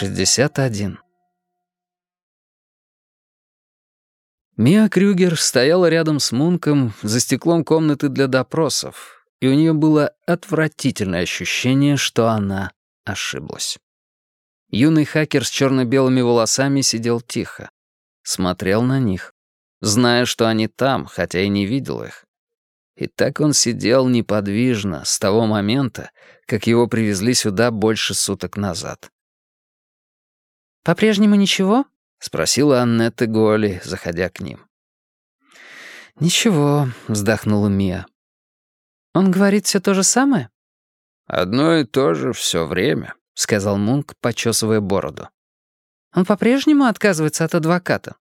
61. Мия Крюгер стояла рядом с Мунком за стеклом комнаты для допросов, и у нее было отвратительное ощущение, что она ошиблась. Юный хакер с черно-белыми волосами сидел тихо, смотрел на них, зная, что они там, хотя и не видел их. И так он сидел неподвижно с того момента, как его привезли сюда больше суток назад. «По-прежнему ничего?» — спросила Аннетта Голи, заходя к ним. «Ничего», — вздохнула Мия. «Он говорит все то же самое?» «Одно и то же все время», — сказал Мунк, почесывая бороду. «Он по-прежнему отказывается от адвоката?»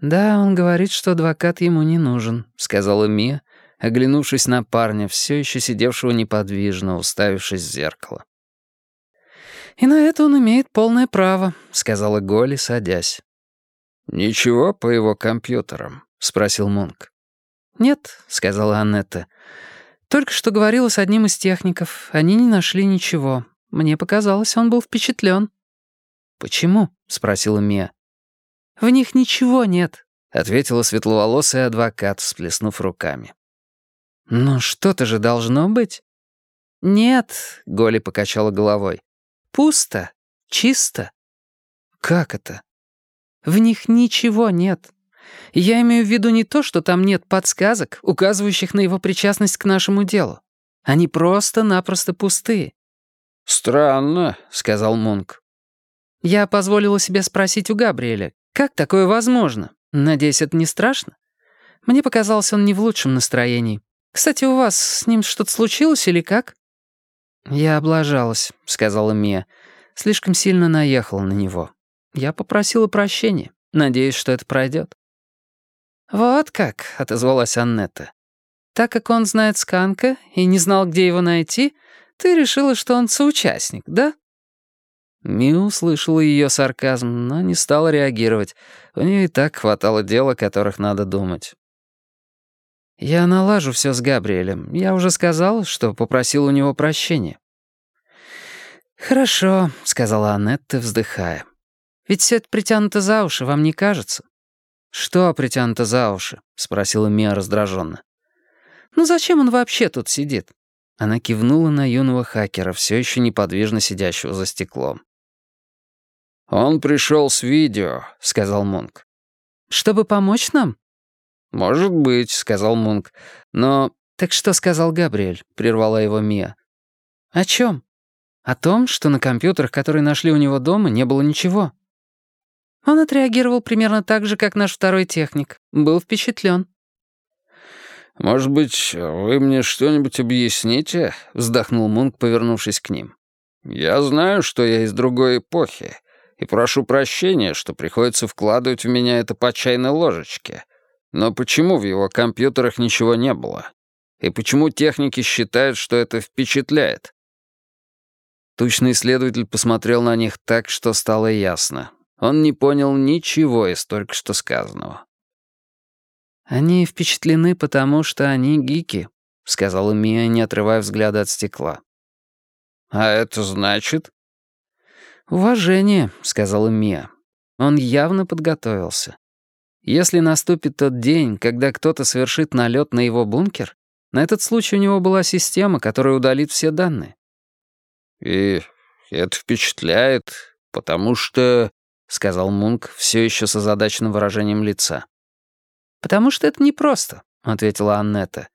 «Да, он говорит, что адвокат ему не нужен», — сказала Мия, оглянувшись на парня, все еще сидевшего неподвижно, уставившись в зеркало. «И на это он имеет полное право», — сказала Голли, садясь. «Ничего по его компьютерам?» — спросил Мунк. «Нет», — сказала Аннетта. «Только что говорила с одним из техников. Они не нашли ничего. Мне показалось, он был впечатлен». «Почему?» — спросила Мия. «В них ничего нет», — ответила светловолосый адвокат, всплеснув руками. «Ну что-то же должно быть». «Нет», — Голи покачала головой. Пусто, чисто. Как это? В них ничего нет. Я имею в виду не то, что там нет подсказок, указывающих на его причастность к нашему делу. Они просто-напросто пустые. «Странно», — сказал Мунк. Я позволила себе спросить у Габриэля, как такое возможно? Надеюсь, это не страшно? Мне показалось, он не в лучшем настроении. Кстати, у вас с ним что-то случилось или как? «Я облажалась», — сказала Мия. «Слишком сильно наехала на него. Я попросила прощения, надеюсь, что это пройдет». «Вот как», — отозвалась Аннетта. «Так как он знает Сканка и не знал, где его найти, ты решила, что он соучастник, да?» Мия услышала ее сарказм, но не стала реагировать. У нее и так хватало дел, о которых надо думать. «Я налажу все с Габриэлем. Я уже сказал, что попросил у него прощения». «Хорошо», — сказала Аннетта, вздыхая. «Ведь все это притянуто за уши, вам не кажется?» «Что притянуто за уши?» — спросила Мия раздраженно. «Ну зачем он вообще тут сидит?» Она кивнула на юного хакера, все еще неподвижно сидящего за стеклом. «Он пришел с видео», — сказал Мунк. «Чтобы помочь нам?» «Может быть», — сказал Мунк. «Но...» «Так что сказал Габриэль?» — прервала его Мия. «О чем?» «О том, что на компьютерах, которые нашли у него дома, не было ничего». Он отреагировал примерно так же, как наш второй техник. Был впечатлен. «Может быть, вы мне что-нибудь объясните?» — вздохнул Мунк, повернувшись к ним. «Я знаю, что я из другой эпохи, и прошу прощения, что приходится вкладывать в меня это по чайной ложечке». Но почему в его компьютерах ничего не было? И почему техники считают, что это впечатляет? Тучный исследователь посмотрел на них так, что стало ясно. Он не понял ничего из только что сказанного. «Они впечатлены, потому что они гики», — сказала Мия, не отрывая взгляда от стекла. «А это значит?» «Уважение», — сказала Мия. Он явно подготовился. Если наступит тот день, когда кто-то совершит налет на его бункер, на этот случай у него была система, которая удалит все данные. «И это впечатляет, потому что...» — сказал Мунк, все еще с озадаченным выражением лица. «Потому что это непросто», — ответила Аннета.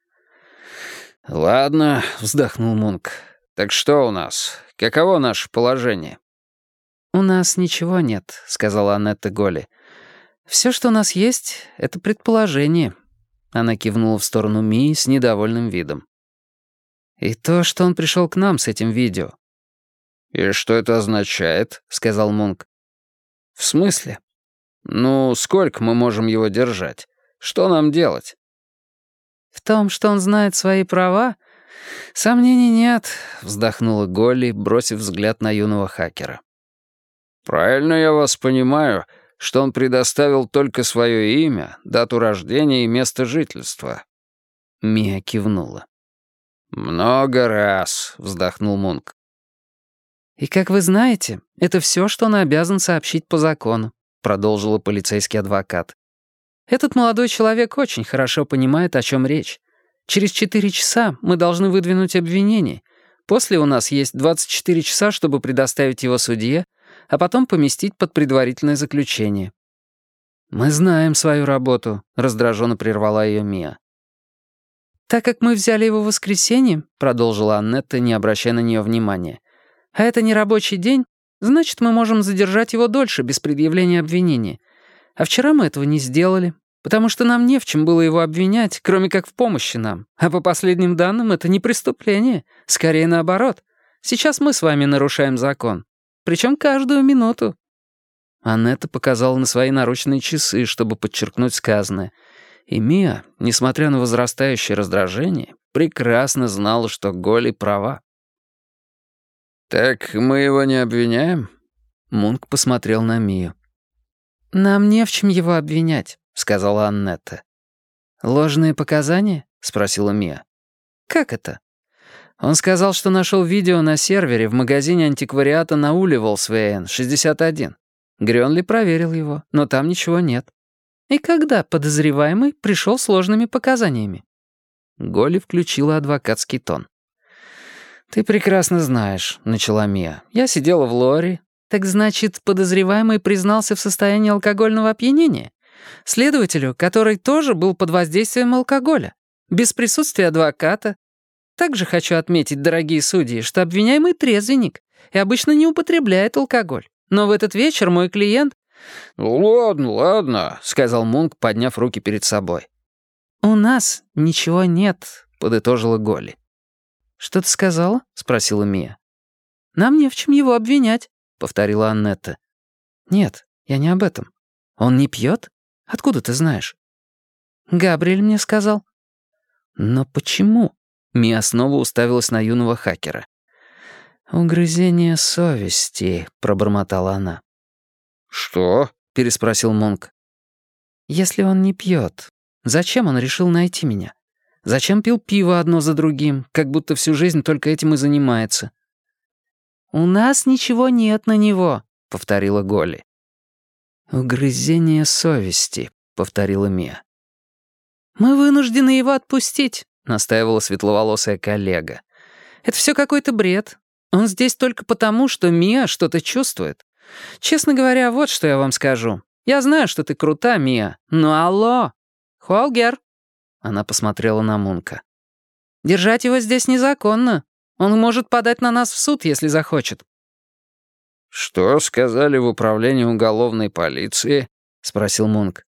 «Ладно», — вздохнул Мунк. «Так что у нас? Каково наше положение?» «У нас ничего нет», — сказала Аннетта Голли. Все, что у нас есть, — это предположение». Она кивнула в сторону Мии с недовольным видом. «И то, что он пришел к нам с этим видео». «И что это означает?» — сказал Мунк. «В смысле?» «Ну, сколько мы можем его держать? Что нам делать?» «В том, что он знает свои права, сомнений нет», — вздохнула Голли, бросив взгляд на юного хакера. «Правильно я вас понимаю, что он предоставил только свое имя, дату рождения и место жительства». Мия кивнула. «Много раз», — вздохнул Мунк. «И как вы знаете, это все, что он обязан сообщить по закону», продолжила полицейский адвокат. «Этот молодой человек очень хорошо понимает, о чем речь. Через четыре часа мы должны выдвинуть обвинение. После у нас есть 24 часа, чтобы предоставить его судье, а потом поместить под предварительное заключение. «Мы знаем свою работу», — раздраженно прервала ее Мия. «Так как мы взяли его в воскресенье», — продолжила Аннетта, не обращая на нее внимания, «а это не рабочий день, значит, мы можем задержать его дольше, без предъявления обвинения. А вчера мы этого не сделали, потому что нам не в чем было его обвинять, кроме как в помощи нам. А по последним данным, это не преступление, скорее наоборот. Сейчас мы с вами нарушаем закон. Причем каждую минуту. Аннетта показала на свои наручные часы, чтобы подчеркнуть сказанное. И Мия, несмотря на возрастающее раздражение, прекрасно знала, что Голи права. «Так мы его не обвиняем?» Мунк посмотрел на Мию. «Нам не в чем его обвинять», — сказала Аннетта. «Ложные показания?» — спросила Мия. «Как это?» Он сказал, что нашел видео на сервере в магазине антиквариата на Уливолсвейн, 61. Грёнли проверил его, но там ничего нет. И когда подозреваемый пришел с ложными показаниями? Голли включила адвокатский тон. «Ты прекрасно знаешь», — начала Мия. «Я сидела в лоре. Так значит, подозреваемый признался в состоянии алкогольного опьянения? Следователю, который тоже был под воздействием алкоголя? Без присутствия адвоката? Также хочу отметить, дорогие судьи, что обвиняемый трезвенник и обычно не употребляет алкоголь. Но в этот вечер мой клиент...» «Ну ладно, ладно», — сказал Мунк, подняв руки перед собой. «У нас ничего нет», — подытожила Голли. «Что ты сказала?» — спросила Мия. «Нам не в чем его обвинять», — повторила Аннетта. «Нет, я не об этом. Он не пьет? Откуда ты знаешь?» «Габриэль мне сказал». «Но почему?» Мия снова уставилась на юного хакера. «Угрызение совести», — пробормотала она. «Что?» — переспросил Монк. «Если он не пьет, зачем он решил найти меня? Зачем пил пиво одно за другим, как будто всю жизнь только этим и занимается?» «У нас ничего нет на него», — повторила Голли. «Угрызение совести», — повторила Мия. «Мы вынуждены его отпустить», — настаивала светловолосая коллега. «Это все какой-то бред. Он здесь только потому, что Мия что-то чувствует. Честно говоря, вот что я вам скажу. Я знаю, что ты крута, Мия, но алло! Холгер!» Она посмотрела на Мунка. «Держать его здесь незаконно. Он может подать на нас в суд, если захочет». «Что сказали в управлении уголовной полиции?» — спросил Мунк.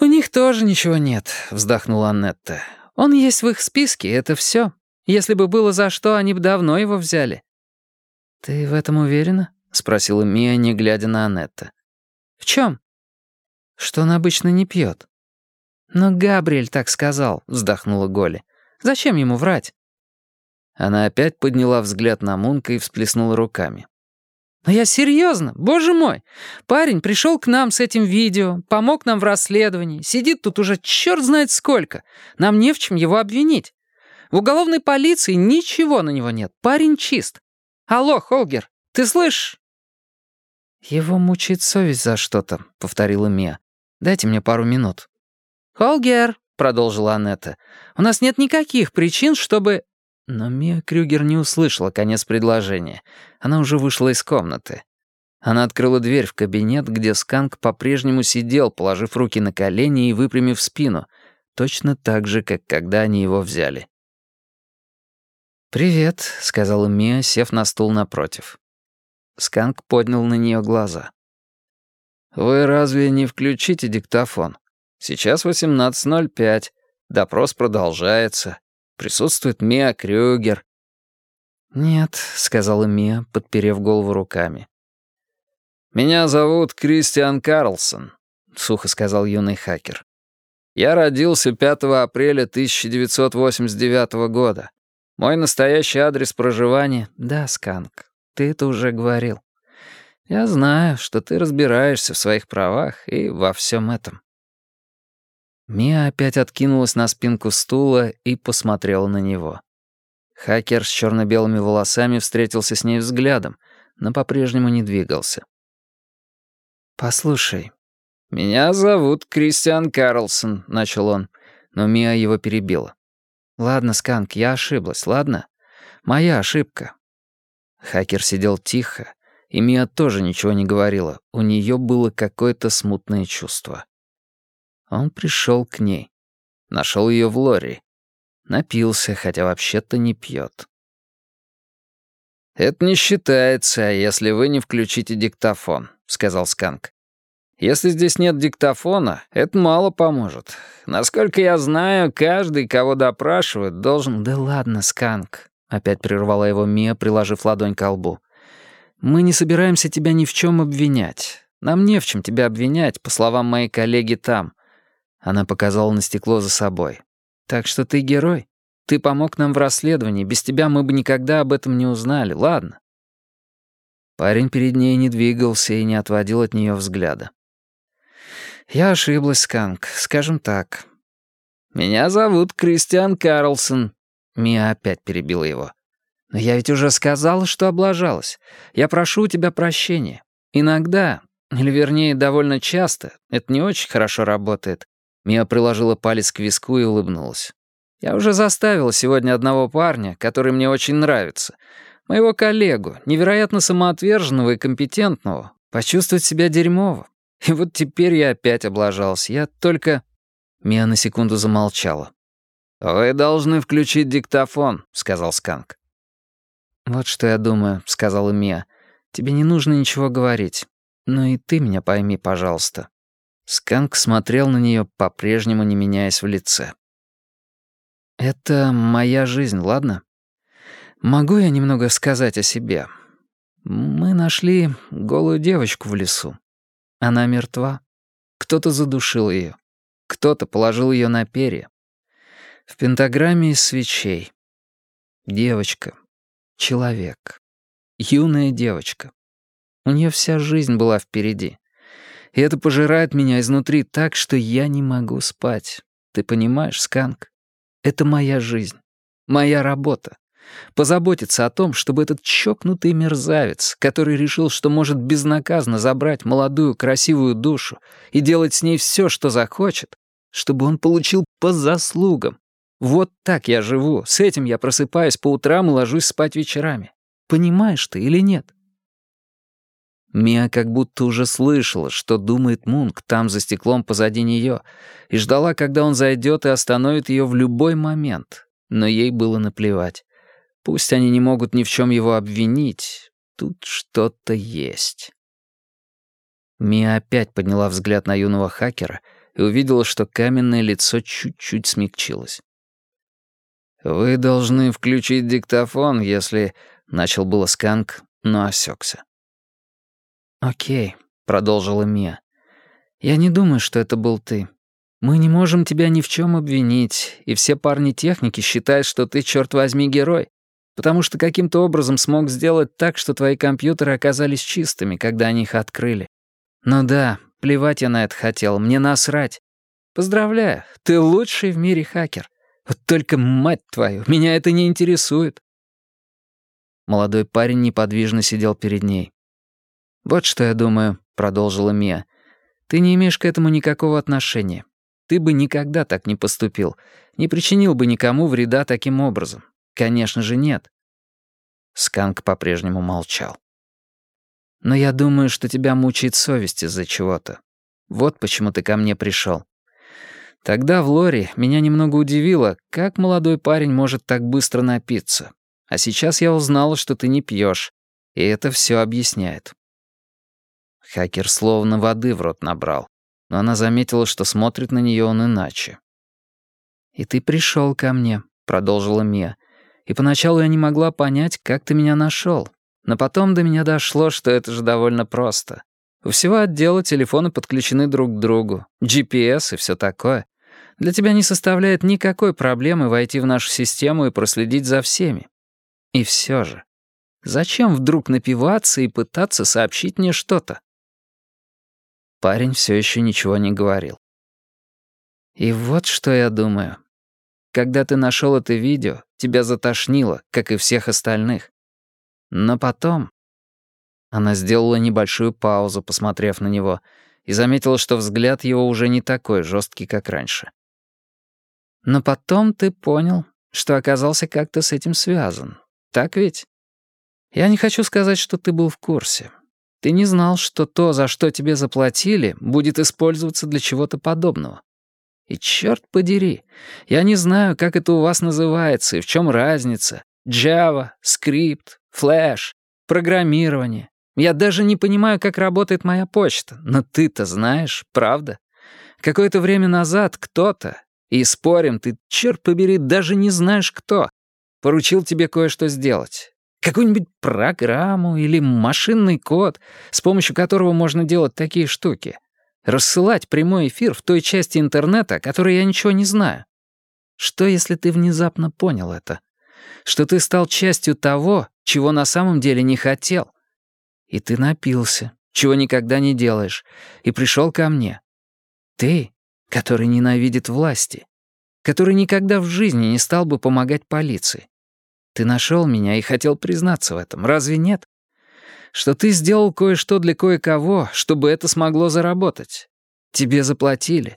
«У них тоже ничего нет», — вздохнула Аннетта. «Он есть в их списке, это все. Если бы было за что, они бы давно его взяли». «Ты в этом уверена?» — спросила Мия, не глядя на Анетта. «В чем?» «Что он обычно не пьет». «Но Габриэль так сказал», — вздохнула Голи. «Зачем ему врать?» Она опять подняла взгляд на Мунка и всплеснула руками. «Но я серьезно, боже мой! Парень пришел к нам с этим видео, помог нам в расследовании, сидит тут уже черт знает сколько. Нам не в чем его обвинить. В уголовной полиции ничего на него нет. Парень чист. Алло, Холгер, ты слышишь?» «Его мучает совесть за что-то», — повторила Мия. «Дайте мне пару минут». «Холгер», — продолжила Анетта, — «у нас нет никаких причин, чтобы...» Но Мия Крюгер не услышала конец предложения. Она уже вышла из комнаты. Она открыла дверь в кабинет, где Сканк по-прежнему сидел, положив руки на колени и выпрямив спину, точно так же, как когда они его взяли. «Привет», — сказала Мия, сев на стул напротив. Сканк поднял на нее глаза. «Вы разве не включите диктофон? Сейчас 18.05. Допрос продолжается. Присутствует Мия Крюгер». «Нет», — сказала Мия, подперев голову руками. «Меня зовут Кристиан Карлсон», — сухо сказал юный хакер. «Я родился 5 апреля 1989 года. Мой настоящий адрес проживания... Да, Сканк, ты это уже говорил. Я знаю, что ты разбираешься в своих правах и во всем этом. Мия опять откинулась на спинку стула и посмотрела на него. Хакер с черно-белыми волосами встретился с ней взглядом, но по-прежнему не двигался. «Послушай, меня зовут Кристиан Карлсон», — начал он, но Мия его перебила. «Ладно, Сканк, я ошиблась, ладно? Моя ошибка». Хакер сидел тихо, и Мия тоже ничего не говорила, у нее было какое-то смутное чувство. Он пришел к ней. Нашел ее в лоре. Напился, хотя вообще-то не пьет. «Это не считается, если вы не включите диктофон», — сказал Сканк. «Если здесь нет диктофона, это мало поможет. Насколько я знаю, каждый, кого допрашивают, должен...» «Да ладно, Сканк», — опять прервала его Мия, приложив ладонь к лбу. «Мы не собираемся тебя ни в чем обвинять. Нам не в чем тебя обвинять, по словам моей коллеги там». Она показала на стекло за собой. Так что ты герой. Ты помог нам в расследовании. Без тебя мы бы никогда об этом не узнали, ладно?» Парень перед ней не двигался и не отводил от нее взгляда. «Я ошиблась, Сканк, скажем так. Меня зовут Кристиан Карлсон». Мия опять перебила его. «Но я ведь уже сказала, что облажалась. Я прошу у тебя прощения. Иногда, или вернее, довольно часто, это не очень хорошо работает, Мия приложила палец к виску и улыбнулась. «Я уже заставила сегодня одного парня, который мне очень нравится, моего коллегу, невероятно самоотверженного и компетентного, почувствовать себя дерьмово. И вот теперь я опять облажался. Я только...» Мия на секунду замолчала. «Вы должны включить диктофон», — сказал Сканк. «Вот что я думаю», — сказала Мия. «Тебе не нужно ничего говорить. Но и ты меня пойми, пожалуйста. Сканк смотрел на нее, по-прежнему не меняясь в лице. «Это моя жизнь, ладно? Могу я немного сказать о себе? Мы нашли голую девочку в лесу. Она мертва. Кто-то задушил ее. Кто-то положил ее на перья. В пентаграмме из свечей. Девочка. Человек. Юная девочка. У нее вся жизнь была впереди. И это пожирает меня изнутри так, что я не могу спать. Ты понимаешь, Сканк? Это моя жизнь. Моя работа. Позаботиться о том, чтобы этот чокнутый мерзавец, который решил, что может безнаказанно забрать молодую красивую душу и делать с ней все, что захочет, чтобы он получил по заслугам. Вот так я живу, с этим я просыпаюсь по утрам и ложусь спать вечерами. Понимаешь ты или нет? Мия как будто уже слышала, что думает Мунк там за стеклом позади нее, и ждала, когда он зайдет и остановит ее в любой момент. Но ей было наплевать. Пусть они не могут ни в чем его обвинить, тут что-то есть. Мия опять подняла взгляд на юного хакера и увидела, что каменное лицо чуть-чуть смягчилось. «Вы должны включить диктофон, если...» — начал было Сканк, но осекся. «Окей», — продолжила Мия. «Я не думаю, что это был ты. Мы не можем тебя ни в чем обвинить, и все парни техники считают, что ты, черт возьми, герой, потому что каким-то образом смог сделать так, что твои компьютеры оказались чистыми, когда они их открыли. Ну да, плевать я на это хотел, мне насрать. Поздравляю, ты лучший в мире хакер. Вот только, мать твою, меня это не интересует». Молодой парень неподвижно сидел перед ней. «Вот что я думаю», — продолжила Мия. «Ты не имеешь к этому никакого отношения. Ты бы никогда так не поступил, не причинил бы никому вреда таким образом. Конечно же, нет». Сканк по-прежнему молчал. «Но я думаю, что тебя мучает совесть из-за чего-то. Вот почему ты ко мне пришел. Тогда в Лоре меня немного удивило, как молодой парень может так быстро напиться. А сейчас я узнала, что ты не пьешь, и это все объясняет. Хакер словно воды в рот набрал, но она заметила, что смотрит на нее он иначе. «И ты пришел ко мне», — продолжила Мия. «И поначалу я не могла понять, как ты меня нашел. Но потом до меня дошло, что это же довольно просто. У всего отдела телефоны подключены друг к другу, GPS и все такое. Для тебя не составляет никакой проблемы войти в нашу систему и проследить за всеми. И все же, зачем вдруг напиваться и пытаться сообщить мне что-то? Парень все еще ничего не говорил. И вот что я думаю. когда ты нашел это видео, тебя затошнило, как и всех остальных. Но потом...» Она сделала небольшую паузу, посмотрев на него, и заметила, что взгляд его уже не такой жесткий, как раньше. «Но потом ты понял, что оказался как-то с этим связан. Так ведь? Я не хочу сказать, что ты был в курсе. Ты не знал, что то, за что тебе заплатили, будет использоваться для чего-то подобного. И черт подери, я не знаю, как это у вас называется и в чем разница. JavaScript, Flash, программирование. Я даже не понимаю, как работает моя почта, но ты-то знаешь, правда? Какое-то время назад кто-то, и спорим, ты, черт побери, даже не знаешь кто, поручил тебе кое-что сделать. Какую-нибудь программу или машинный код, с помощью которого можно делать такие штуки. Рассылать прямой эфир в той части интернета, о которой я ничего не знаю. Что, если ты внезапно понял это? Что ты стал частью того, чего на самом деле не хотел. И ты напился, чего никогда не делаешь, и пришел ко мне. Ты, который ненавидит власти, который никогда в жизни не стал бы помогать полиции. Ты нашел меня и хотел признаться в этом, разве нет? Что ты сделал кое-что для кое-кого, чтобы это смогло заработать. Тебе заплатили.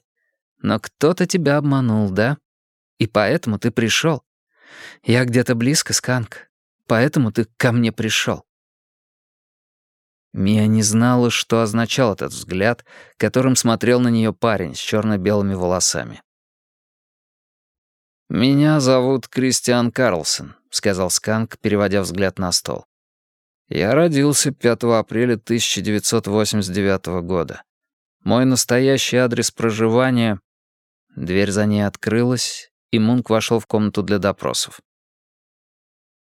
Но кто-то тебя обманул, да? И поэтому ты пришел. Я где-то близко, Сканк. Поэтому ты ко мне пришел. Мия не знала, что означал этот взгляд, которым смотрел на нее парень с черно-белыми волосами. «Меня зовут Кристиан Карлсон», — сказал Сканк, переводя взгляд на стол. «Я родился 5 апреля 1989 года. Мой настоящий адрес проживания...» Дверь за ней открылась, и Мунк вошел в комнату для допросов.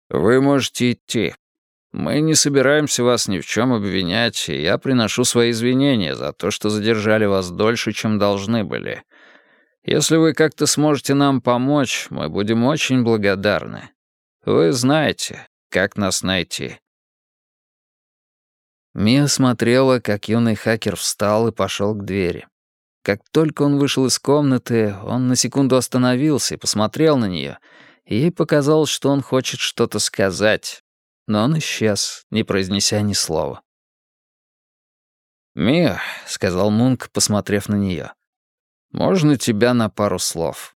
«Вы можете идти. Мы не собираемся вас ни в чем обвинять, и я приношу свои извинения за то, что задержали вас дольше, чем должны были. Если вы как-то сможете нам помочь, мы будем очень благодарны. Вы знаете, как нас найти». Мия смотрела, как юный хакер встал и пошел к двери. Как только он вышел из комнаты, он на секунду остановился и посмотрел на нее, ей показалось, что он хочет что-то сказать, но он исчез, не произнеся ни слова. «Мия», — сказал Мунк, посмотрев на нее, можно тебя на пару слов?»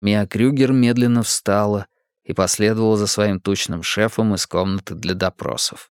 Мия Крюгер медленно встала и последовала за своим тучным шефом из комнаты для допросов.